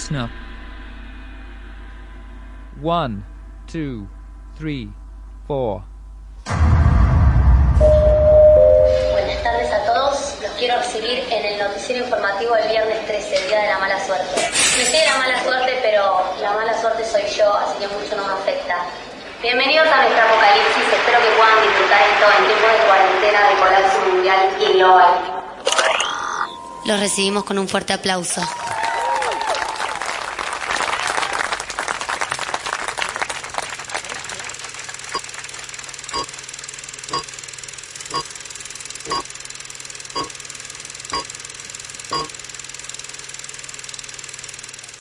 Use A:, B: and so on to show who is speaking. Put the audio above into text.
A: listener. One, two, three, four.
B: Buenas tardes a todos. Los quiero recibir en el noticiero informativo del viernes 13, Día de la Mala Suerte. Me sé la mala suerte, pero la mala suerte soy yo, así que mucho no me afecta. Bienvenidos a nuestro apocalipsis. Espero que puedan disfrutar esto en tiempo de cuarentena, de colapso mundial y global.
C: Los recibimos con un fuerte aplauso.